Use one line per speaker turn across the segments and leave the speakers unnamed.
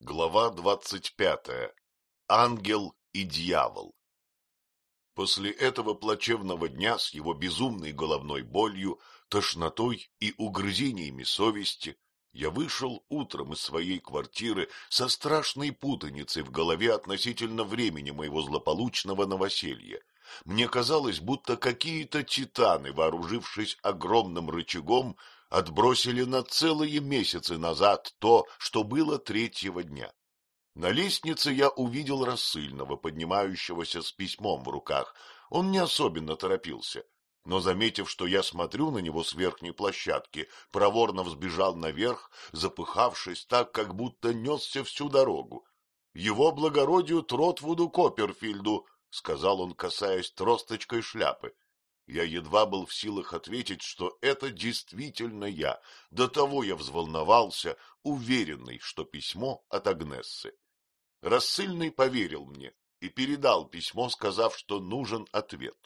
Глава двадцать пятая. Ангел и дьявол. После этого плачевного дня с его безумной головной болью, тошнотой и угрызениями совести я вышел утром из своей квартиры со страшной путаницей в голове относительно времени моего злополучного новоселья. Мне казалось, будто какие-то титаны, вооружившись огромным рычагом, отбросили на целые месяцы назад то, что было третьего дня. На лестнице я увидел рассыльного, поднимающегося с письмом в руках. Он не особенно торопился, но, заметив, что я смотрю на него с верхней площадки, проворно взбежал наверх, запыхавшись так, как будто несся всю дорогу. Его благородию Тротвуду Копперфильду, — сказал он, касаясь тросточкой шляпы. Я едва был в силах ответить, что это действительно я. До того я взволновался, уверенный, что письмо от Агнессы. Рассыльный поверил мне и передал письмо, сказав, что нужен ответ.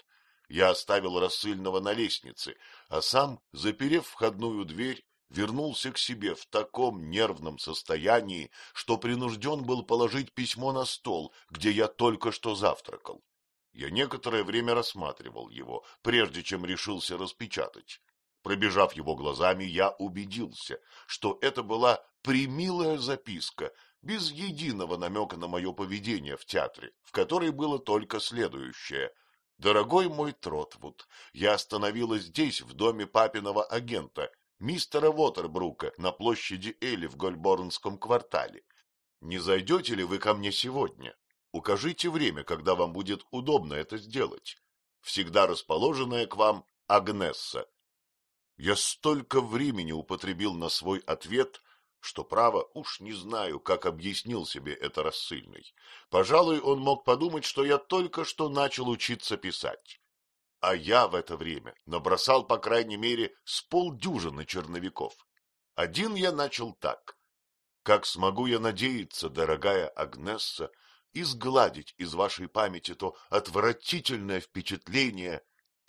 Я оставил рассыльного на лестнице, а сам, заперев входную дверь, вернулся к себе в таком нервном состоянии, что принужден был положить письмо на стол, где я только что завтракал. Я некоторое время рассматривал его, прежде чем решился распечатать. Пробежав его глазами, я убедился, что это была примилая записка, без единого намека на мое поведение в театре, в которой было только следующее. «Дорогой мой Тротвуд, я остановилась здесь, в доме папиного агента, мистера Уотербрука, на площади Эли в Гольборнском квартале. Не зайдете ли вы ко мне сегодня? Укажите время, когда вам будет удобно это сделать. Всегда расположенная к вам Агнесса. Я столько времени употребил на свой ответ, что, право, уж не знаю, как объяснил себе это рассыльный. Пожалуй, он мог подумать, что я только что начал учиться писать. А я в это время набросал, по крайней мере, с полдюжины черновиков. Один я начал так. Как смогу я надеяться, дорогая Агнесса, изгладить из вашей памяти то отвратительное впечатление,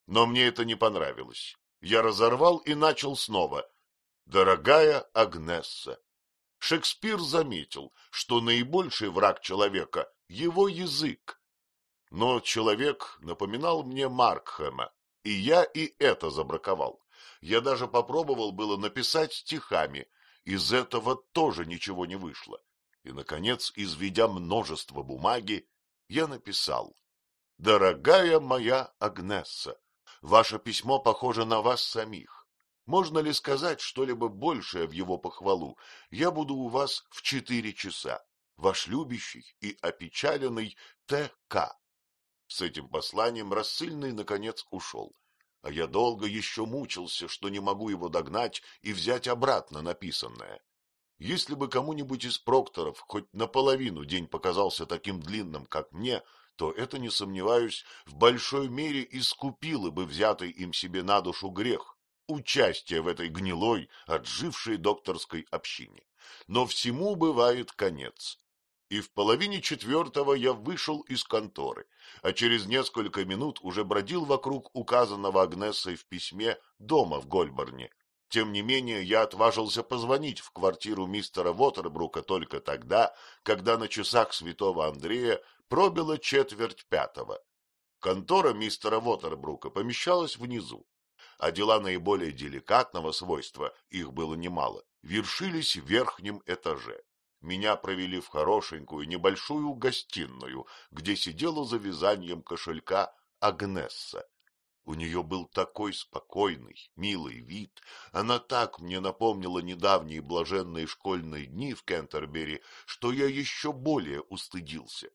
но мне это не понравилось. Я разорвал и начал снова. Дорогая Агнесса, Шекспир заметил, что наибольший враг человека — его язык. Но человек напоминал мне Маркхэма, и я и это забраковал. Я даже попробовал было написать стихами, из этого тоже ничего не вышло. И, наконец, изведя множество бумаги, я написал. «Дорогая моя Агнесса, ваше письмо похоже на вас самих. Можно ли сказать что-либо большее в его похвалу? Я буду у вас в четыре часа. Ваш любящий и опечаленный Т.К. С этим посланием рассыльный, наконец, ушел. А я долго еще мучился, что не могу его догнать и взять обратно написанное. Если бы кому-нибудь из прокторов хоть наполовину день показался таким длинным, как мне, то это, не сомневаюсь, в большой мере искупило бы взятый им себе на душу грех, участие в этой гнилой, отжившей докторской общине. Но всему бывает конец. И в половине четвертого я вышел из конторы, а через несколько минут уже бродил вокруг указанного Агнессой в письме дома в Гольборне, тем не менее, я отважился позвонить в квартиру мистера Вотербрука только тогда, когда на часах святого Андрея пробило четверть пятого. Контора мистера Вотербрука помещалась внизу, а дела наиболее деликатного свойства, их было немало, вершились в верхнем этаже. Меня провели в хорошенькую небольшую гостиную, где сидела за вязанием кошелька Агнесса. У нее был такой спокойный, милый вид, она так мне напомнила недавние блаженные школьные дни в Кентербери, что я еще более устыдился.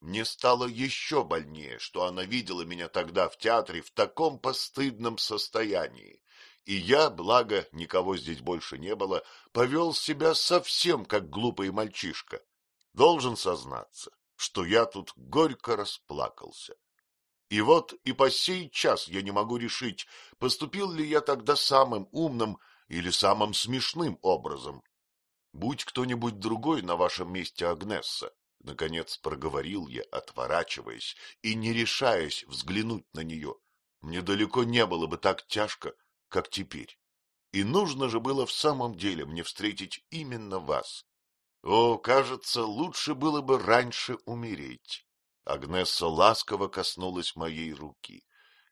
Мне стало еще больнее, что она видела меня тогда в театре в таком постыдном состоянии. И я, благо никого здесь больше не было, повел себя совсем как глупый мальчишка. Должен сознаться, что я тут горько расплакался. И вот и по сей час я не могу решить, поступил ли я тогда самым умным или самым смешным образом. Будь кто-нибудь другой на вашем месте Агнесса, наконец проговорил я, отворачиваясь и не решаясь взглянуть на нее, мне далеко не было бы так тяжко, как теперь. И нужно же было в самом деле мне встретить именно вас. О, кажется, лучше было бы раньше умереть. Агнесса ласково коснулась моей руки.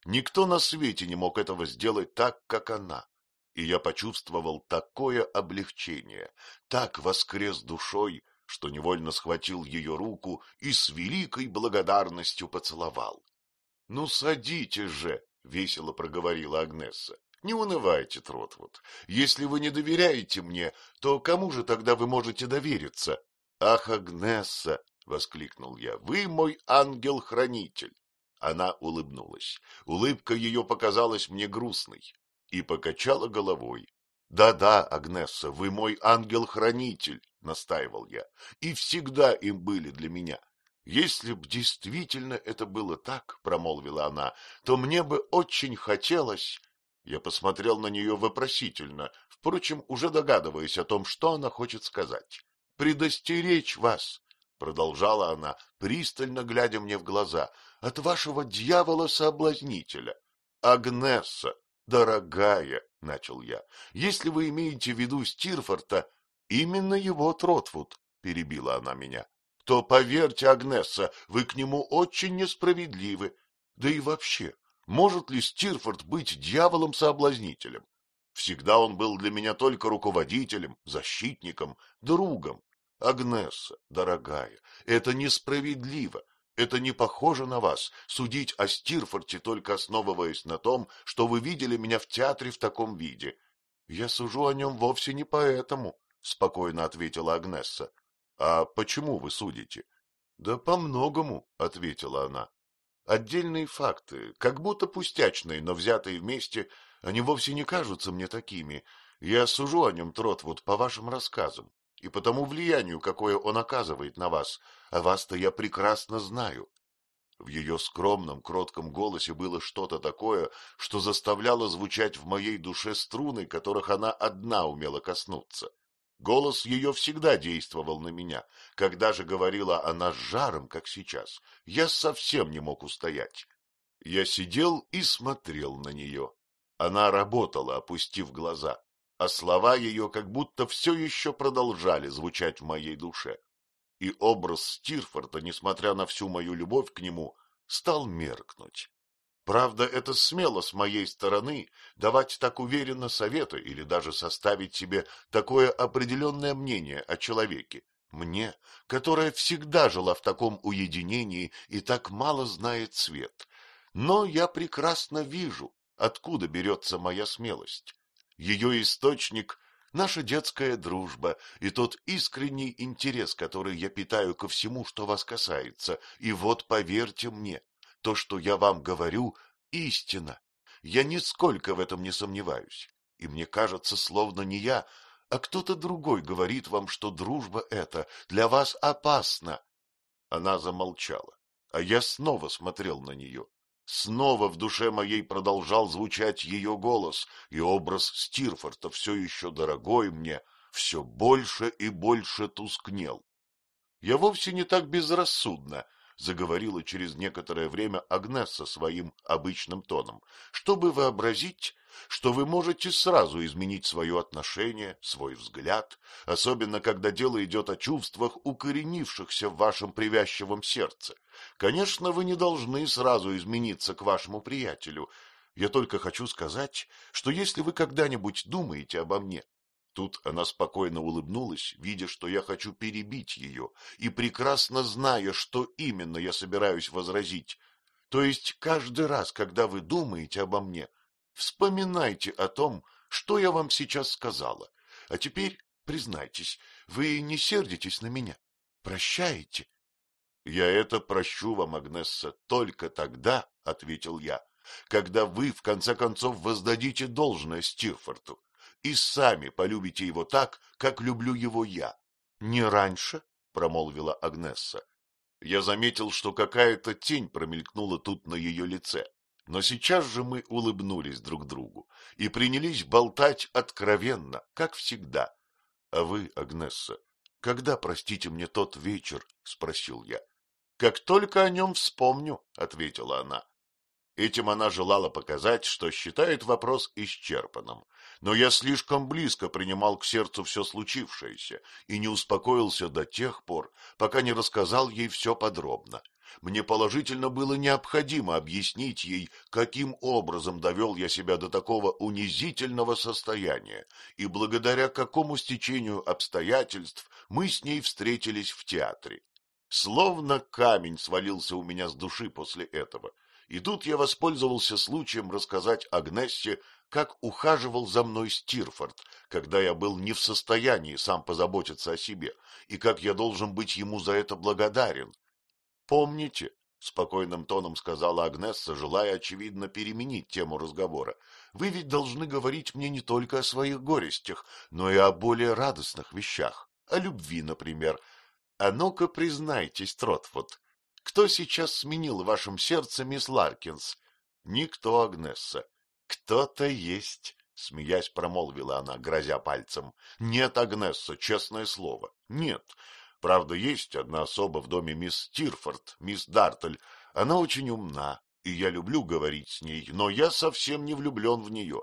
Никто на свете не мог этого сделать так, как она. И я почувствовал такое облегчение, так воскрес душой, что невольно схватил ее руку и с великой благодарностью поцеловал. — Ну, садитесь же, — весело проговорила Агнесса. — Не унывайте, Тротвуд. Если вы не доверяете мне, то кому же тогда вы можете довериться? — Ах, Агнесса! — воскликнул я. — Вы мой ангел-хранитель. Она улыбнулась. Улыбка ее показалась мне грустной и покачала головой. Да-да, Агнесса, вы мой ангел-хранитель, — настаивал я, — и всегда им были для меня. Если б действительно это было так, — промолвила она, — то мне бы очень хотелось... Я посмотрел на нее вопросительно, впрочем, уже догадываясь о том, что она хочет сказать. — Предостеречь вас, — продолжала она, пристально глядя мне в глаза, — от вашего дьявола-соблазнителя. Агнесса, дорогая, — начал я, — если вы имеете в виду Стирфорта, именно его Тротвуд, — перебила она меня, — то, поверьте, Агнесса, вы к нему очень несправедливы. Да и вообще, может ли Стирфорд быть дьяволом-соблазнителем? Всегда он был для меня только руководителем, защитником, другом. Агнесса, дорогая, это несправедливо. Это не похоже на вас, судить о Стирфорте, только основываясь на том, что вы видели меня в театре в таком виде. — Я сужу о нем вовсе не поэтому, — спокойно ответила Агнесса. — А почему вы судите? — Да по-многому, — ответила она. Отдельные факты, как будто пустячные, но взятые вместе, они вовсе не кажутся мне такими. Я сужу о нем, Тротвуд, по вашим рассказам и по тому влиянию, какое он оказывает на вас, а вас-то я прекрасно знаю. В ее скромном, кротком голосе было что-то такое, что заставляло звучать в моей душе струны, которых она одна умела коснуться. Голос ее всегда действовал на меня. Когда же говорила она с жаром, как сейчас, я совсем не мог устоять. Я сидел и смотрел на нее. Она работала, опустив глаза а слова ее как будто все еще продолжали звучать в моей душе. И образ Стирфорда, несмотря на всю мою любовь к нему, стал меркнуть. Правда, это смело с моей стороны давать так уверенно советы или даже составить себе такое определенное мнение о человеке, мне, которая всегда жила в таком уединении и так мало знает свет. Но я прекрасно вижу, откуда берется моя смелость. Ее источник — наша детская дружба и тот искренний интерес, который я питаю ко всему, что вас касается. И вот, поверьте мне, то, что я вам говорю, — истина. Я нисколько в этом не сомневаюсь. И мне кажется, словно не я, а кто-то другой говорит вам, что дружба эта для вас опасна. Она замолчала, а я снова смотрел на нее. Снова в душе моей продолжал звучать ее голос, и образ Стирфорта, все еще дорогой мне, все больше и больше тускнел. Я вовсе не так безрассудна, — заговорила через некоторое время Агнесса своим обычным тоном, — чтобы вообразить, что вы можете сразу изменить свое отношение, свой взгляд, особенно когда дело идет о чувствах, укоренившихся в вашем привязчивом сердце. Конечно, вы не должны сразу измениться к вашему приятелю. Я только хочу сказать, что если вы когда-нибудь думаете обо мне, Тут она спокойно улыбнулась, видя, что я хочу перебить ее, и прекрасно зная, что именно я собираюсь возразить. То есть каждый раз, когда вы думаете обо мне, вспоминайте о том, что я вам сейчас сказала. А теперь, признайтесь, вы не сердитесь на меня? Прощаете? — Я это прощу вам, Агнесса, только тогда, — ответил я, — когда вы, в конце концов, воздадите должное Стирфорту и сами полюбите его так, как люблю его я. — Не раньше, — промолвила Агнесса. Я заметил, что какая-то тень промелькнула тут на ее лице, но сейчас же мы улыбнулись друг другу и принялись болтать откровенно, как всегда. — А вы, Агнесса, когда, простите мне, тот вечер? — спросил я. — Как только о нем вспомню, — ответила она. Этим она желала показать, что считает вопрос исчерпанным. Но я слишком близко принимал к сердцу все случившееся и не успокоился до тех пор, пока не рассказал ей все подробно. Мне положительно было необходимо объяснить ей, каким образом довел я себя до такого унизительного состояния, и благодаря какому стечению обстоятельств мы с ней встретились в театре. Словно камень свалился у меня с души после этого, и тут я воспользовался случаем рассказать Агнессе, как ухаживал за мной Стирфорд, когда я был не в состоянии сам позаботиться о себе, и как я должен быть ему за это благодарен. Помните, — спокойным тоном сказала Агнесса, желая, очевидно, переменить тему разговора, — вы ведь должны говорить мне не только о своих горестях, но и о более радостных вещах, о любви, например. А ну-ка признайтесь, Тротфуд, кто сейчас сменил в вашем сердце мисс Ларкинс? Никто, Агнесса. Кто-то есть, — смеясь промолвила она, грозя пальцем. Нет, Агнесса, честное слово, нет. Правда, есть одна особа в доме мисс Тирфорд, мисс Дартль. Она очень умна, и я люблю говорить с ней, но я совсем не влюблен в нее.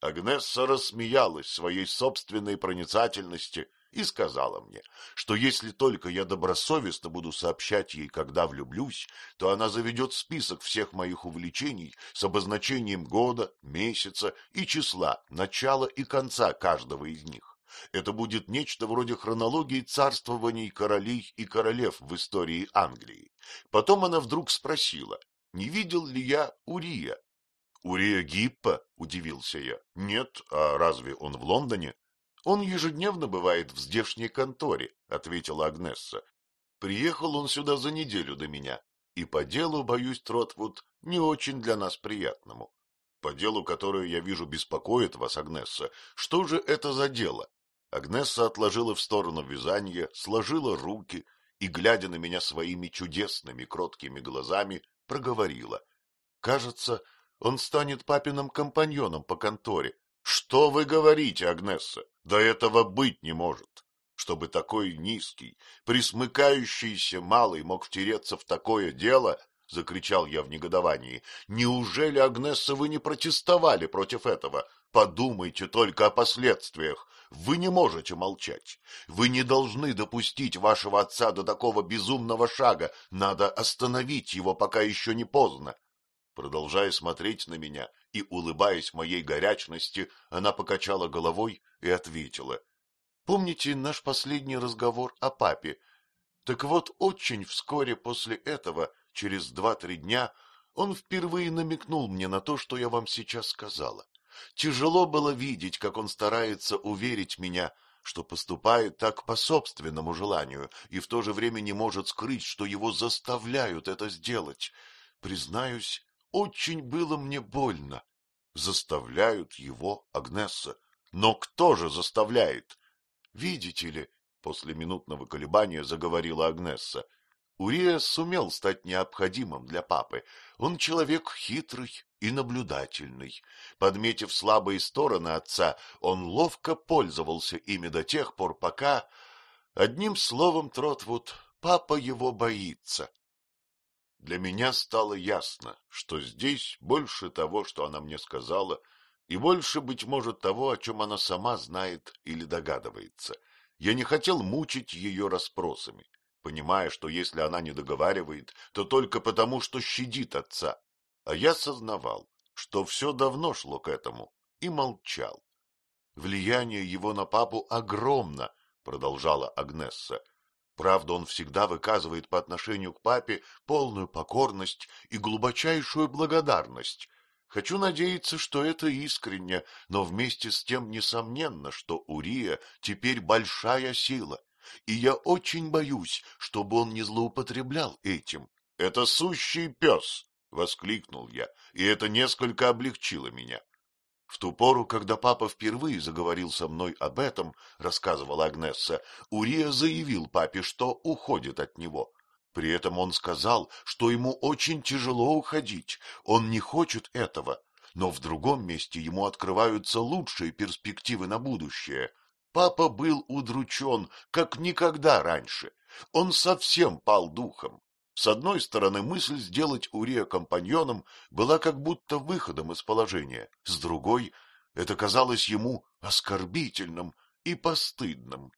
Агнесса рассмеялась своей собственной проницательности и сказала мне, что если только я добросовестно буду сообщать ей, когда влюблюсь, то она заведет список всех моих увлечений с обозначением года, месяца и числа, начала и конца каждого из них. Это будет нечто вроде хронологии царствований королей и королев в истории Англии. Потом она вдруг спросила, не видел ли я Урия. — Урия Гиппа? — удивился я. — Нет, а разве он в Лондоне? — Он ежедневно бывает в здешней конторе, — ответила Агнесса. Приехал он сюда за неделю до меня, и по делу, боюсь, Тротвуд, не очень для нас приятному. По делу, которое, я вижу, беспокоит вас, Агнесса, что же это за дело? Агнесса отложила в сторону вязание, сложила руки и, глядя на меня своими чудесными кроткими глазами, проговорила. — Кажется, он станет папиным компаньоном по конторе. — Что вы говорите, Агнесса? Да этого быть не может. Чтобы такой низкий, присмыкающийся малый мог втереться в такое дело, — закричал я в негодовании. — Неужели, Агнесса, вы не протестовали против этого? Подумайте только о последствиях. Вы не можете молчать. Вы не должны допустить вашего отца до такого безумного шага. Надо остановить его, пока еще не поздно. Продолжая смотреть на меня и улыбаясь моей горячности, она покачала головой и ответила. — Помните наш последний разговор о папе? Так вот, очень вскоре после этого, через два-три дня, он впервые намекнул мне на то, что я вам сейчас сказала. Тяжело было видеть, как он старается уверить меня, что поступает так по собственному желанию и в то же время не может скрыть, что его заставляют это сделать. Признаюсь, очень было мне больно. Заставляют его, Агнесса. Но кто же заставляет? Видите ли, после минутного колебания заговорила Агнесса, Урия сумел стать необходимым для папы. Он человек хитрый и наблюдательный. Подметив слабые стороны отца, он ловко пользовался ими до тех пор, пока... Одним словом, Тротвуд, папа его боится. Для меня стало ясно, что здесь больше того, что она мне сказала, и больше, быть может, того, о чем она сама знает или догадывается. Я не хотел мучить ее расспросами понимая, что если она не договаривает, то только потому, что щадит отца. А я сознавал, что все давно шло к этому, и молчал. Влияние его на папу огромно, продолжала Агнесса. Правда, он всегда выказывает по отношению к папе полную покорность и глубочайшую благодарность. Хочу надеяться, что это искренне, но вместе с тем несомненно, что Урия теперь большая сила, и я очень боюсь, чтобы он не злоупотреблял этим. — Это сущий пес! — воскликнул я, и это несколько облегчило меня. В ту пору, когда папа впервые заговорил со мной об этом, — рассказывала Агнесса, — Урия заявил папе, что уходит от него. При этом он сказал, что ему очень тяжело уходить, он не хочет этого, но в другом месте ему открываются лучшие перспективы на будущее. Папа был удручен, как никогда раньше. Он совсем пал духом. С одной стороны, мысль сделать Урия компаньоном была как будто выходом из положения, с другой — это казалось ему оскорбительным и постыдным.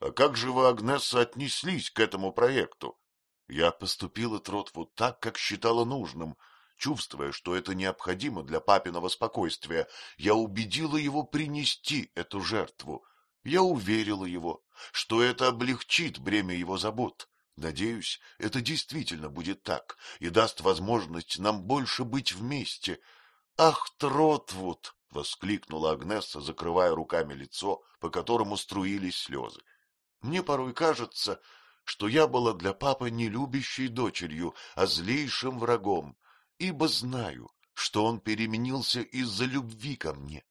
А как же вы, Агнесса, отнеслись к этому проекту? Я поступила Тротвуд так, как считала нужным. Чувствуя, что это необходимо для папиного спокойствия, я убедила его принести эту жертву. Я уверила его, что это облегчит бремя его забот. Надеюсь, это действительно будет так и даст возможность нам больше быть вместе. Ах, Тротвуд! — воскликнула Агнесса, закрывая руками лицо, по которому струились слезы. — Мне порой кажется, что я была для папы не любящей дочерью, а злейшим врагом, ибо знаю, что он переменился из-за любви ко мне.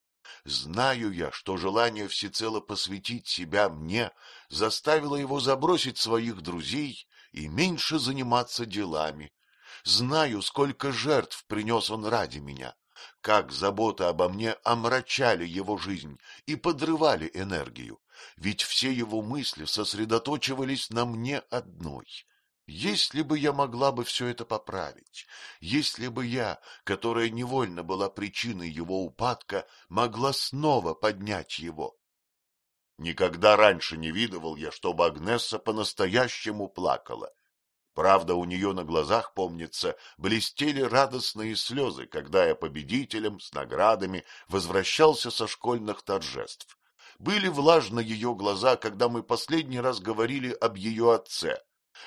Знаю я, что желание всецело посвятить себя мне заставило его забросить своих друзей и меньше заниматься делами. Знаю, сколько жертв принес он ради меня, как забота обо мне омрачали его жизнь и подрывали энергию, ведь все его мысли сосредоточивались на мне одной. Если бы я могла бы все это поправить, если бы я, которая невольно была причиной его упадка, могла снова поднять его. Никогда раньше не видывал я, чтобы Агнесса по-настоящему плакала. Правда, у нее на глазах, помнится, блестели радостные слезы, когда я победителем с наградами возвращался со школьных торжеств. Были влажны ее глаза, когда мы последний раз говорили об ее отце,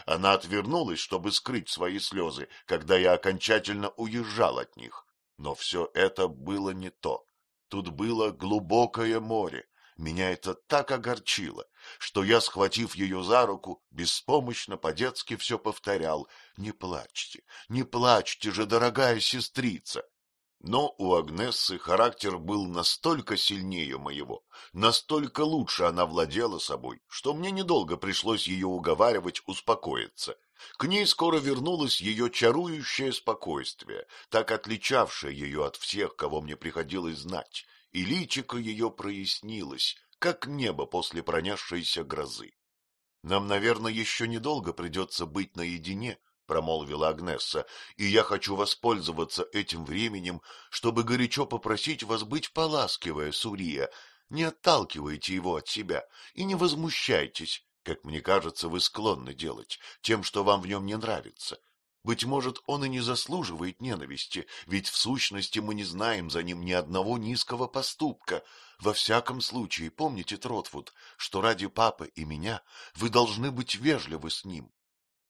она отвернулась, чтобы скрыть свои слезы, когда я окончательно уезжал от них. Но все это было не то. Тут было глубокое море. Меня это так огорчило, что я, схватив ее за руку, беспомощно по-детски все повторял. «Не плачьте, не плачьте же, дорогая сестрица!» Но у Агнессы характер был настолько сильнее моего, настолько лучше она владела собой, что мне недолго пришлось ее уговаривать успокоиться. К ней скоро вернулось ее чарующее спокойствие, так отличавшее ее от всех, кого мне приходилось знать, и личико ее прояснилось, как небо после пронесшейся грозы. Нам, наверное, еще недолго придется быть наедине, промолвила Агнесса, — и я хочу воспользоваться этим временем, чтобы горячо попросить вас быть поласкивая Сурия. Не отталкивайте его от себя и не возмущайтесь, как мне кажется, вы склонны делать, тем, что вам в нем не нравится. Быть может, он и не заслуживает ненависти, ведь в сущности мы не знаем за ним ни одного низкого поступка. Во всяком случае, помните, Тротвуд, что ради папы и меня вы должны быть вежливы с ним.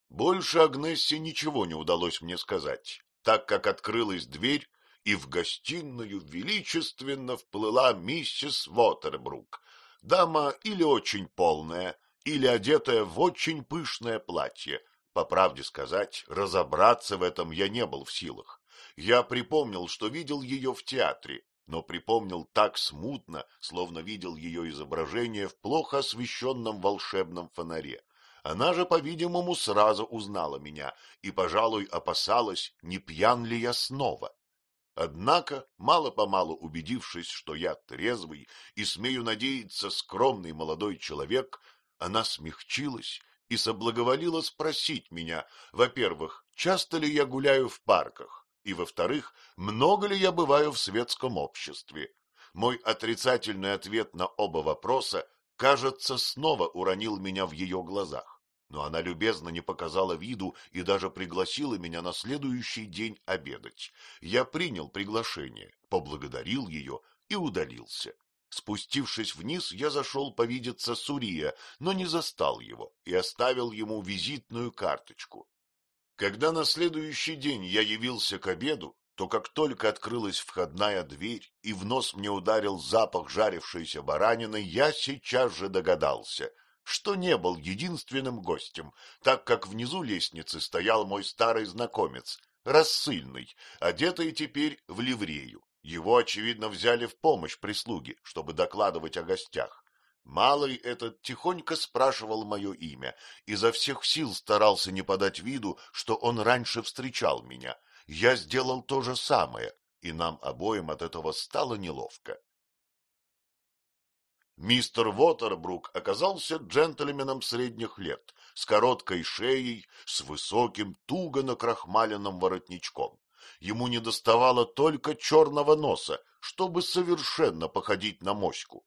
Больше Агнессе ничего не удалось мне сказать, так как открылась дверь, и в гостиную величественно вплыла миссис Вотербрук, дама или очень полная, или одетая в очень пышное платье. По правде сказать, разобраться в этом я не был в силах. Я припомнил, что видел ее в театре, но припомнил так смутно, словно видел ее изображение в плохо освещенном волшебном фонаре. Она же, по-видимому, сразу узнала меня и, пожалуй, опасалась, не пьян ли я снова. Однако, мало-помалу убедившись, что я трезвый и, смею надеяться, скромный молодой человек, она смягчилась и соблаговолила спросить меня, во-первых, часто ли я гуляю в парках, и, во-вторых, много ли я бываю в светском обществе. Мой отрицательный ответ на оба вопроса кажется, снова уронил меня в ее глазах. Но она любезно не показала виду и даже пригласила меня на следующий день обедать. Я принял приглашение, поблагодарил ее и удалился. Спустившись вниз, я зашел повидеться с Урия, но не застал его и оставил ему визитную карточку. Когда на следующий день я явился к обеду, то как только открылась входная дверь и в нос мне ударил запах жарившейся баранины, я сейчас же догадался, что не был единственным гостем, так как внизу лестницы стоял мой старый знакомец, рассыльный, одетый теперь в ливрею. Его, очевидно, взяли в помощь прислуги, чтобы докладывать о гостях. Малый этот тихонько спрашивал мое имя, изо всех сил старался не подать виду, что он раньше встречал меня — я сделал то же самое, и нам обоим от этого стало неловко. Мистер Вотербрук оказался джентльменом средних лет, с короткой шеей, с высоким, туго накрахмаленным воротничком. Ему не доставало только черного носа, чтобы совершенно походить на моську.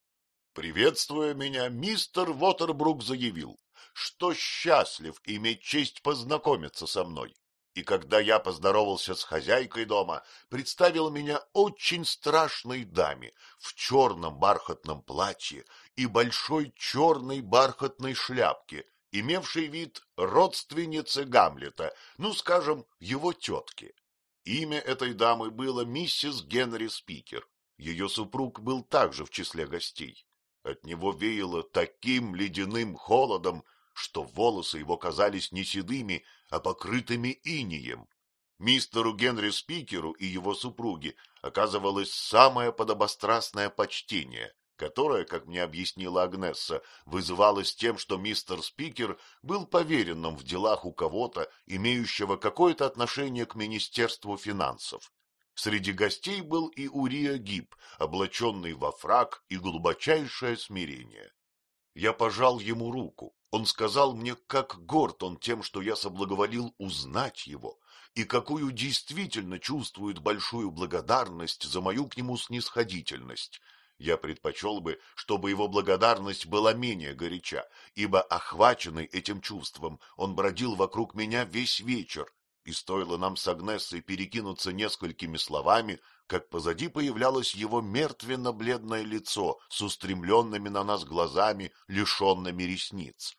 Приветствуя меня, мистер Вотербрук заявил, что счастлив иметь честь познакомиться со мной. И когда я поздоровался с хозяйкой дома, представил меня очень страшной даме в черном бархатном платье и большой черной бархатной шляпке, имевшей вид родственницы Гамлета, ну, скажем, его тетки. Имя этой дамы было миссис Генри Спикер. Ее супруг был также в числе гостей. От него веяло таким ледяным холодом, что волосы его казались не седыми, а покрытыми инием. Мистеру Генри Спикеру и его супруге оказывалось самое подобострастное почтение, которое, как мне объяснила Агнесса, вызывалось тем, что мистер Спикер был поверенным в делах у кого-то, имеющего какое-то отношение к Министерству финансов. Среди гостей был и Урия Гиб, облаченный во фраг и глубочайшее смирение. Я пожал ему руку. Он сказал мне, как горд он тем, что я соблаговолил узнать его, и какую действительно чувствует большую благодарность за мою к нему снисходительность. Я предпочел бы, чтобы его благодарность была менее горяча, ибо, охваченный этим чувством, он бродил вокруг меня весь вечер, и стоило нам с Агнессой перекинуться несколькими словами, как позади появлялось его мертвенно-бледное лицо с устремленными на нас глазами, лишенными ресниц.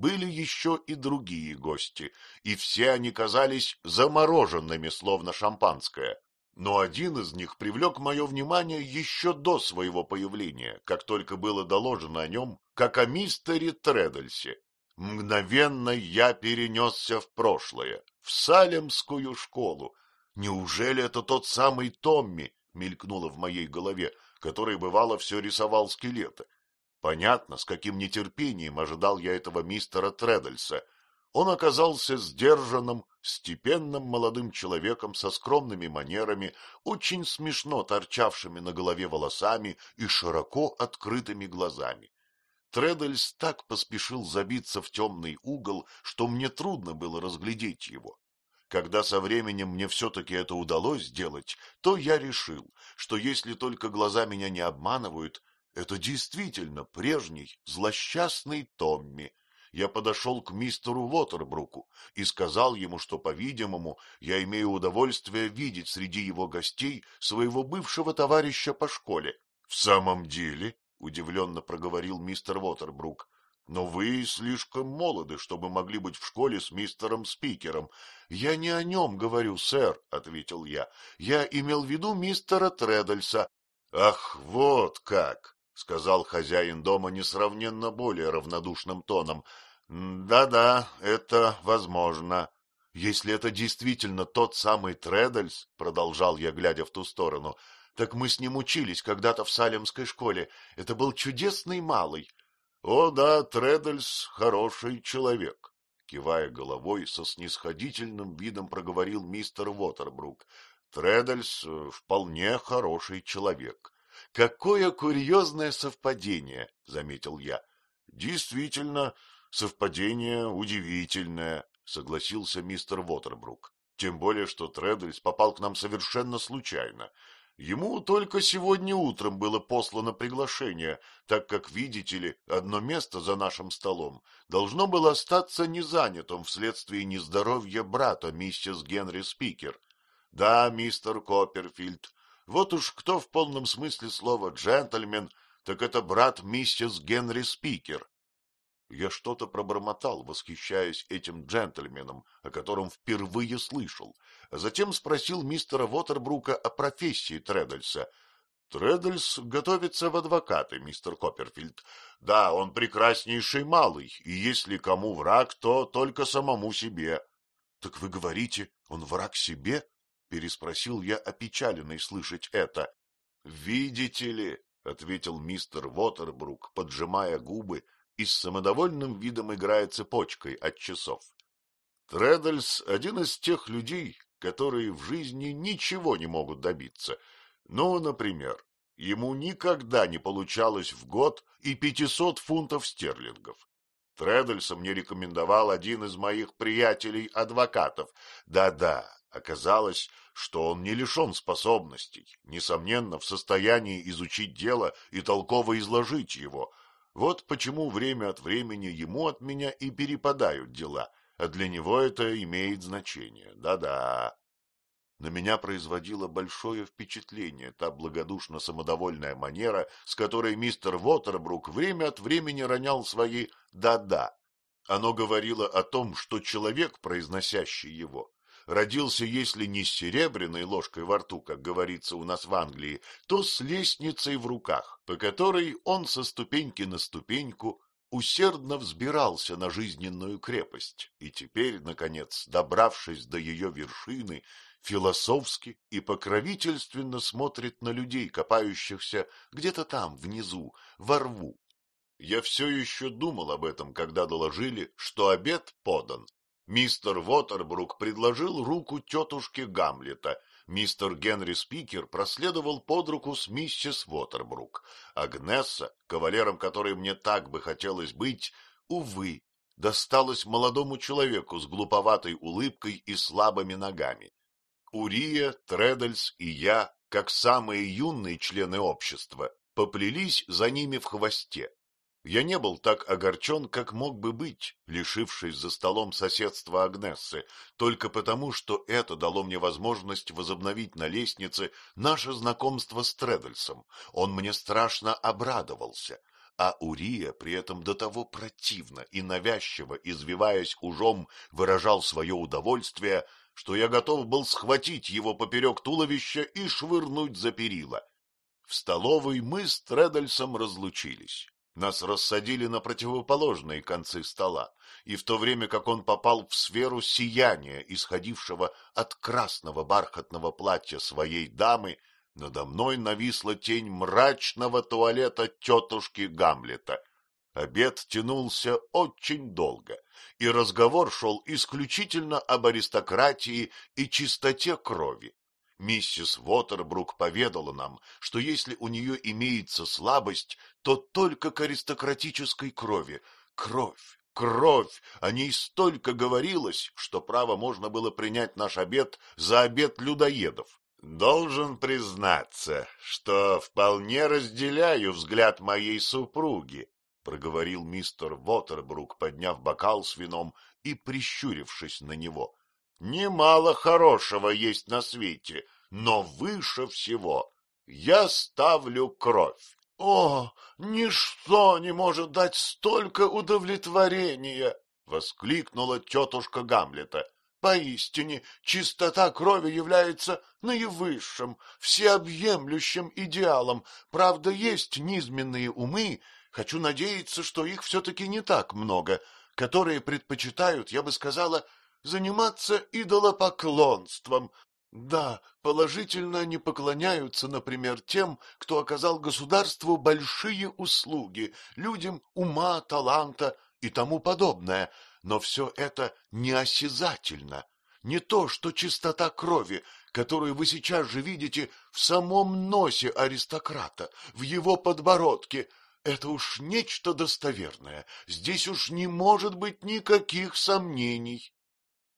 Были еще и другие гости, и все они казались замороженными, словно шампанское. Но один из них привлек мое внимание еще до своего появления, как только было доложено о нем, как о мистере Тредальсе. Мгновенно я перенесся в прошлое, в Салемскую школу. Неужели это тот самый Томми, мелькнуло в моей голове, который, бывало, все рисовал скелеты? Понятно, с каким нетерпением ожидал я этого мистера Тредальса. Он оказался сдержанным, степенным молодым человеком со скромными манерами, очень смешно торчавшими на голове волосами и широко открытыми глазами. Тредальс так поспешил забиться в темный угол, что мне трудно было разглядеть его. Когда со временем мне все-таки это удалось сделать, то я решил, что если только глаза меня не обманывают, это действительно прежний злосчастный Томми. Я подошел к мистеру Уотербруку и сказал ему, что, по-видимому, я имею удовольствие видеть среди его гостей своего бывшего товарища по школе. — В самом деле? — удивленно проговорил мистер Уотербрук. — Но вы слишком молоды, чтобы могли быть в школе с мистером Спикером. — Я не о нем говорю, сэр, — ответил я. — Я имел в виду мистера Тредальса. — Ах, вот как! — сказал хозяин дома несравненно более равнодушным тоном. «Да — Да-да, это возможно. — Если это действительно тот самый Тредальс, — продолжал я, глядя в ту сторону, — так мы с ним учились когда-то в Салемской школе. Это был чудесный малый. — О да, Тредельс — хороший человек, — кивая головой, со снисходительным видом проговорил мистер Уотербрук. — Тредельс — вполне хороший человек. — Какое курьезное совпадение, — заметил я. — Действительно, совпадение удивительное, — согласился мистер Уотербрук. Тем более, что Тредельс попал к нам совершенно случайно. Ему только сегодня утром было послано приглашение, так как, видите ли, одно место за нашим столом должно было остаться незанятым вследствие нездоровья брата миссис Генри Спикер. Да, мистер Копперфильд, вот уж кто в полном смысле слова джентльмен, так это брат миссис Генри Спикер. Я что-то пробормотал, восхищаясь этим джентльменом, о котором впервые слышал, а затем спросил мистера Вотербрука о профессии Тредальса. — Тредальс готовится в адвокаты, мистер Копперфильд. Да, он прекраснейший малый, и если кому враг, то только самому себе. — Так вы говорите, он враг себе? — переспросил я, опечаленный слышать это. — Видите ли, — ответил мистер Вотербрук, поджимая губы и с самодовольным видом играя цепочкой от часов. Тредальс — один из тех людей, которые в жизни ничего не могут добиться. Ну, например, Ему никогда не получалось в год и пятисот фунтов стерлингов. Тредельса мне рекомендовал один из моих приятелей-адвокатов. Да-да, оказалось, что он не лишен способностей, несомненно, в состоянии изучить дело и толково изложить его. Вот почему время от времени ему от меня и перепадают дела, а для него это имеет значение. Да-да. На меня производила большое впечатление та благодушно-самодовольная манера, с которой мистер Вотербрук время от времени ронял свои «да-да». Оно говорило о том, что человек, произносящий его, родился, если не с серебряной ложкой во рту, как говорится у нас в Англии, то с лестницей в руках, по которой он со ступеньки на ступеньку усердно взбирался на жизненную крепость, и теперь, наконец, добравшись до ее вершины, философски и покровительственно смотрит на людей, копающихся где-то там, внизу, во рву. Я все еще думал об этом, когда доложили, что обед подан. Мистер Вотербрук предложил руку тетушке Гамлета, мистер Генри Спикер проследовал под руку с миссис Вотербрук. Агнесса, кавалером которой мне так бы хотелось быть, увы, досталась молодому человеку с глуповатой улыбкой и слабыми ногами. Урия, Тредельс и я, как самые юные члены общества, поплелись за ними в хвосте. Я не был так огорчен, как мог бы быть, лишившись за столом соседства Агнессы, только потому, что это дало мне возможность возобновить на лестнице наше знакомство с Тредельсом. Он мне страшно обрадовался, а Урия при этом до того противно и навязчиво, извиваясь ужом, выражал свое удовольствие, что я готов был схватить его поперек туловища и швырнуть за перила. В столовой мы с Тредальсом разлучились. Нас рассадили на противоположные концы стола, и в то время как он попал в сферу сияния, исходившего от красного бархатного платья своей дамы, надо мной нависла тень мрачного туалета тетушки Гамлета. Обед тянулся очень долго, и разговор шел исключительно об аристократии и чистоте крови. Миссис Вотербрук поведала нам, что если у нее имеется слабость, то только к аристократической крови. Кровь, кровь, о ней столько говорилось, что право можно было принять наш обед за обед людоедов. Должен признаться, что вполне разделяю взгляд моей супруги, — проговорил мистер Вотербрук, подняв бокал с вином и прищурившись на него. — Немало хорошего есть на свете, но выше всего я ставлю кровь. — О, ничто не может дать столько удовлетворения! — воскликнула тетушка Гамлета. Поистине, чистота крови является наивысшим, всеобъемлющим идеалом. Правда, есть низменные умы, Хочу надеяться, что их все-таки не так много, которые предпочитают, я бы сказала, заниматься идолопоклонством. Да, положительно не поклоняются, например, тем, кто оказал государству большие услуги, людям ума, таланта и тому подобное, но все это неосязательно, не то, что чистота крови, которую вы сейчас же видите в самом носе аристократа, в его подбородке, это уж нечто достоверное, здесь уж не может быть никаких сомнений.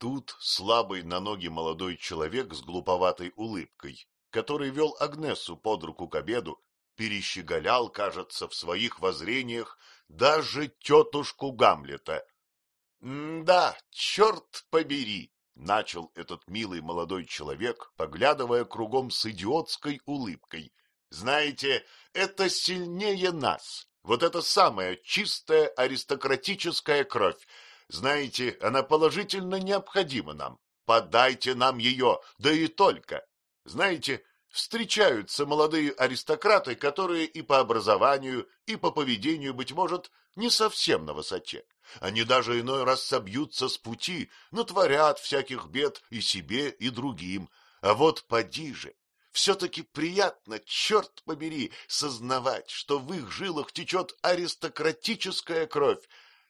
Тут слабый на ноги молодой человек с глуповатой улыбкой, который вел Агнесу под руку к обеду, перещеголял, кажется, в своих воззрениях даже тетушку Гамлета. — Да, черт побери! — начал этот милый молодой человек, поглядывая кругом с идиотской улыбкой. — Знаете, это сильнее нас. Вот это самая чистая аристократическая кровь. Знаете, она положительно необходима нам. Подайте нам ее, да и только. Знаете, встречаются молодые аристократы, которые и по образованию, и по поведению, быть может, не совсем на высоте. Они даже иной раз собьются с пути, натворят всяких бед и себе, и другим. А вот поди же, все-таки приятно, черт побери, сознавать, что в их жилах течет аристократическая кровь.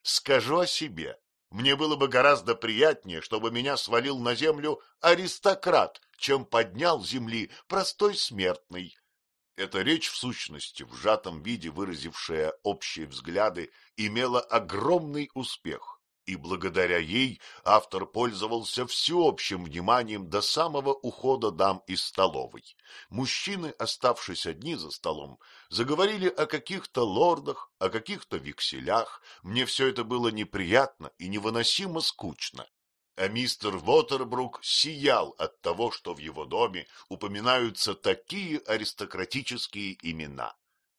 Скажу о себе. Мне было бы гораздо приятнее, чтобы меня свалил на землю аристократ, чем поднял земли простой смертный. Эта речь, в сущности, в сжатом виде выразившая общие взгляды, имела огромный успех, и благодаря ей автор пользовался всеобщим вниманием до самого ухода дам из столовой. Мужчины, оставшись одни за столом, заговорили о каких-то лордах, о каких-то векселях. Мне все это было неприятно и невыносимо скучно. А мистер Вотербрук сиял от того, что в его доме упоминаются такие аристократические имена.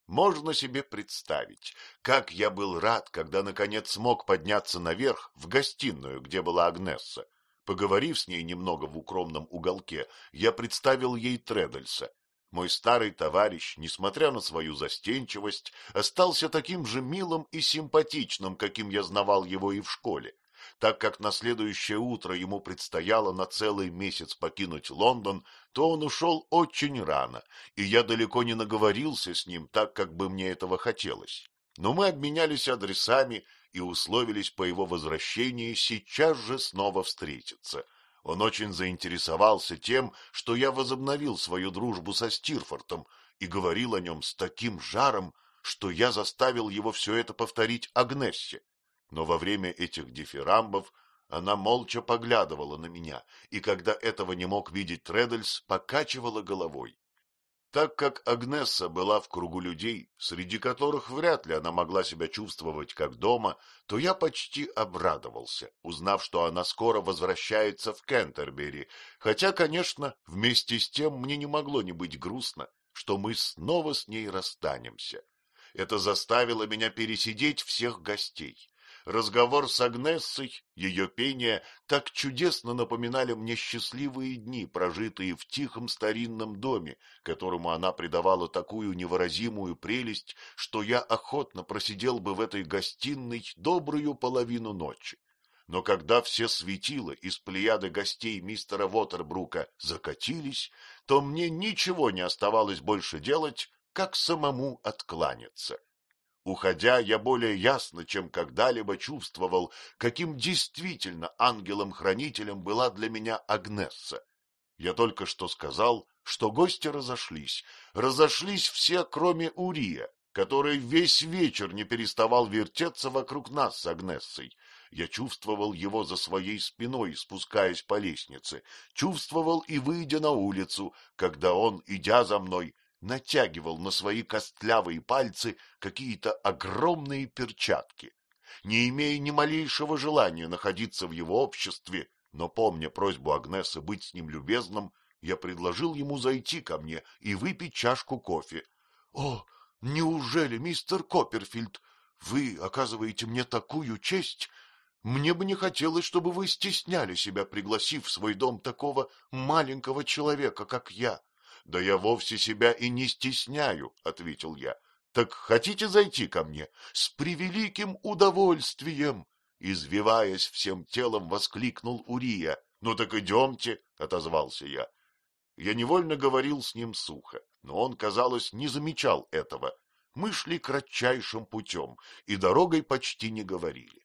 Можно себе представить, как я был рад, когда наконец смог подняться наверх, в гостиную, где была Агнесса. Поговорив с ней немного в укромном уголке, я представил ей Тредальса. Мой старый товарищ, несмотря на свою застенчивость, остался таким же милым и симпатичным, каким я знавал его и в школе так как на следующее утро ему предстояло на целый месяц покинуть Лондон, то он ушел очень рано, и я далеко не наговорился с ним так, как бы мне этого хотелось. Но мы обменялись адресами и условились по его возвращении сейчас же снова встретиться. Он очень заинтересовался тем, что я возобновил свою дружбу со Стирфортом и говорил о нем с таким жаром, что я заставил его все это повторить Агнессе но во время этих дифирамбов она молча поглядывала на меня, и когда этого не мог видеть Тредельс, покачивала головой. Так как Агнесса была в кругу людей, среди которых вряд ли она могла себя чувствовать как дома, то я почти обрадовался, узнав, что она скоро возвращается в Кентербери, хотя, конечно, вместе с тем мне не могло не быть грустно, что мы снова с ней расстанемся. Это заставило меня пересидеть всех гостей. Разговор с Агнессой, ее пение так чудесно напоминали мне счастливые дни, прожитые в тихом старинном доме, которому она придавала такую невыразимую прелесть, что я охотно просидел бы в этой гостиной добрую половину ночи. Но когда все светила из плеяды гостей мистера Вотербрука закатились, то мне ничего не оставалось больше делать, как самому откланяться. Уходя, я более ясно, чем когда-либо чувствовал, каким действительно ангелом-хранителем была для меня Агнесса. Я только что сказал, что гости разошлись. Разошлись все, кроме Урия, который весь вечер не переставал вертеться вокруг нас с Агнессой. Я чувствовал его за своей спиной, спускаясь по лестнице, чувствовал и выйдя на улицу, когда он, идя за мной, натягивал на свои костлявые пальцы какие-то огромные перчатки. Не имея ни малейшего желания находиться в его обществе, но помня просьбу Агнесы быть с ним любезным, я предложил ему зайти ко мне и выпить чашку кофе. — О, неужели, мистер Копперфильд, вы оказываете мне такую честь? Мне бы не хотелось, чтобы вы стесняли себя, пригласив в свой дом такого маленького человека, как я. — Да я вовсе себя и не стесняю, — ответил я. — Так хотите зайти ко мне? — С превеликим удовольствием! Извиваясь всем телом, воскликнул Урия. — Ну так идемте, — отозвался я. Я невольно говорил с ним сухо, но он, казалось, не замечал этого. Мы шли кратчайшим путем и дорогой почти не говорили.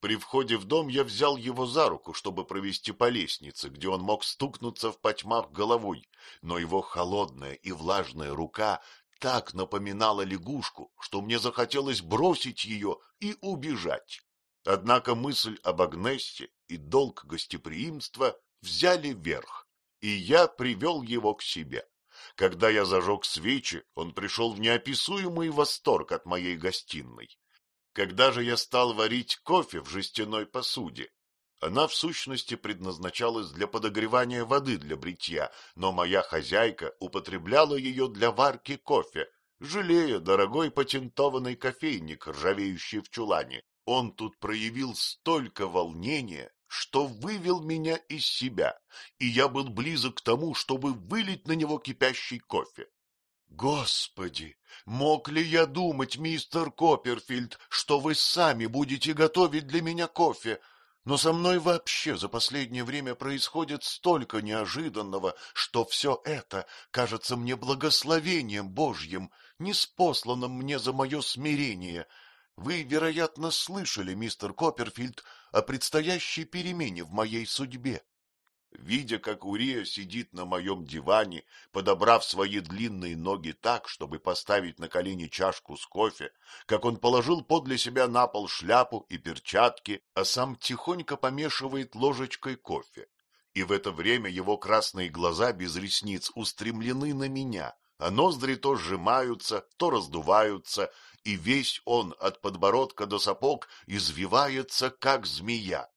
При входе в дом я взял его за руку, чтобы провести по лестнице, где он мог стукнуться в потьмах головой, но его холодная и влажная рука так напоминала лягушку, что мне захотелось бросить ее и убежать. Однако мысль об Агнессе и долг гостеприимства взяли верх, и я привел его к себе. Когда я зажег свечи, он пришел в неописуемый восторг от моей гостиной. Когда же я стал варить кофе в жестяной посуде, она в сущности предназначалась для подогревания воды для бритья, но моя хозяйка употребляла ее для варки кофе, жалея дорогой патентованный кофейник, ржавеющий в чулане. Он тут проявил столько волнения, что вывел меня из себя, и я был близок к тому, чтобы вылить на него кипящий кофе. Господи, мог ли я думать, мистер Копперфильд, что вы сами будете готовить для меня кофе? Но со мной вообще за последнее время происходит столько неожиданного, что все это кажется мне благословением Божьим, неспосланным мне за мое смирение. Вы, вероятно, слышали, мистер Копперфильд, о предстоящей перемене в моей судьбе. Видя, как Урия сидит на моем диване, подобрав свои длинные ноги так, чтобы поставить на колени чашку с кофе, как он положил подле себя на пол шляпу и перчатки, а сам тихонько помешивает ложечкой кофе. И в это время его красные глаза без ресниц устремлены на меня, а ноздри то сжимаются, то раздуваются, и весь он от подбородка до сапог извивается, как змея.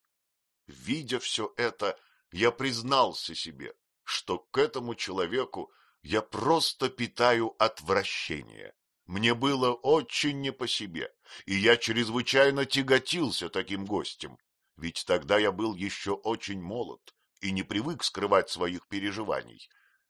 Видя все это, я признался себе, что к этому человеку я просто питаю отвращение. Мне было очень не по себе, и я чрезвычайно тяготился таким гостем, ведь тогда я был еще очень молод и не привык скрывать своих переживаний.